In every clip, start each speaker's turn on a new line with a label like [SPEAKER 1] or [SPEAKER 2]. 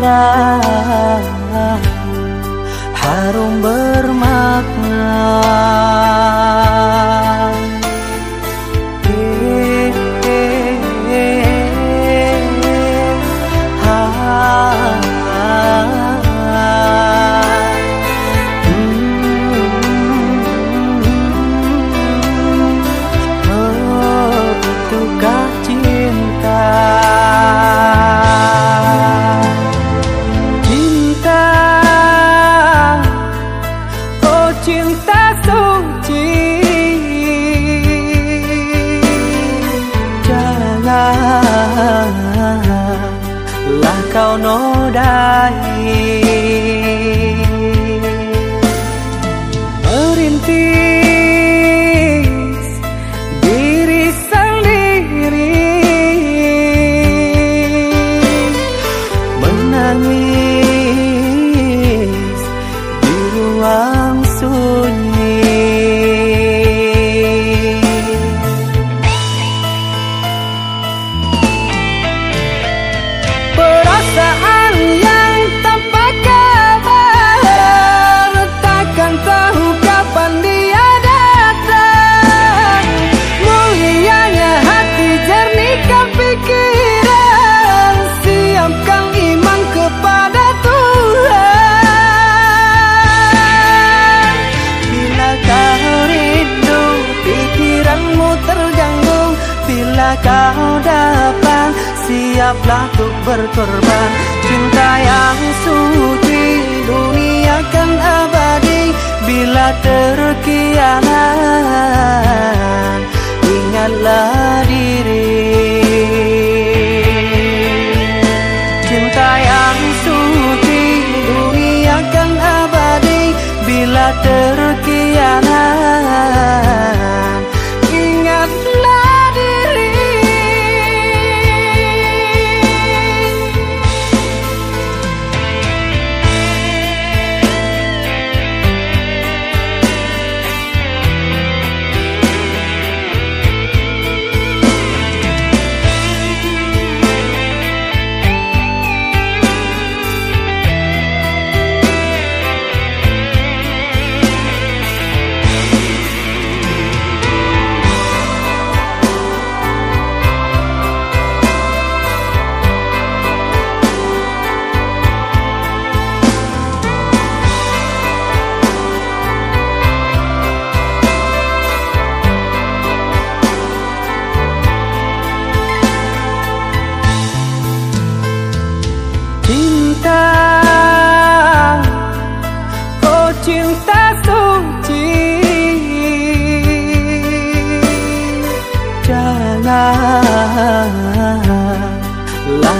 [SPEAKER 1] Indah harum bermakna lah kau nodai Merintis kau dapat Siaplah untuk berkorban. Cinta yang suci Dunia kan abadi Bila terkianat Ingatlah diri. Cinta yang suci Dunia kan abadi Bila terkianat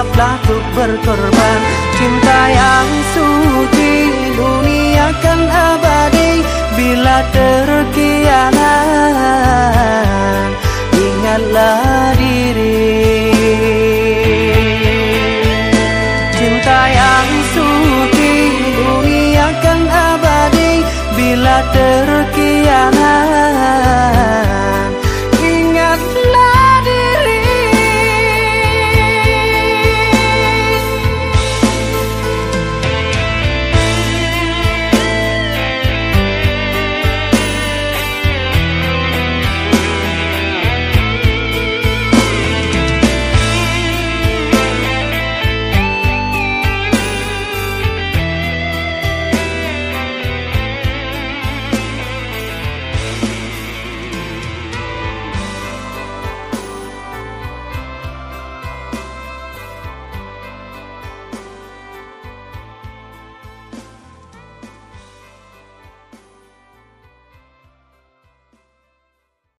[SPEAKER 1] siaplah untuk berkorban. Cinta yang suci dunia kan abadi Bila terkianat. Ingatlah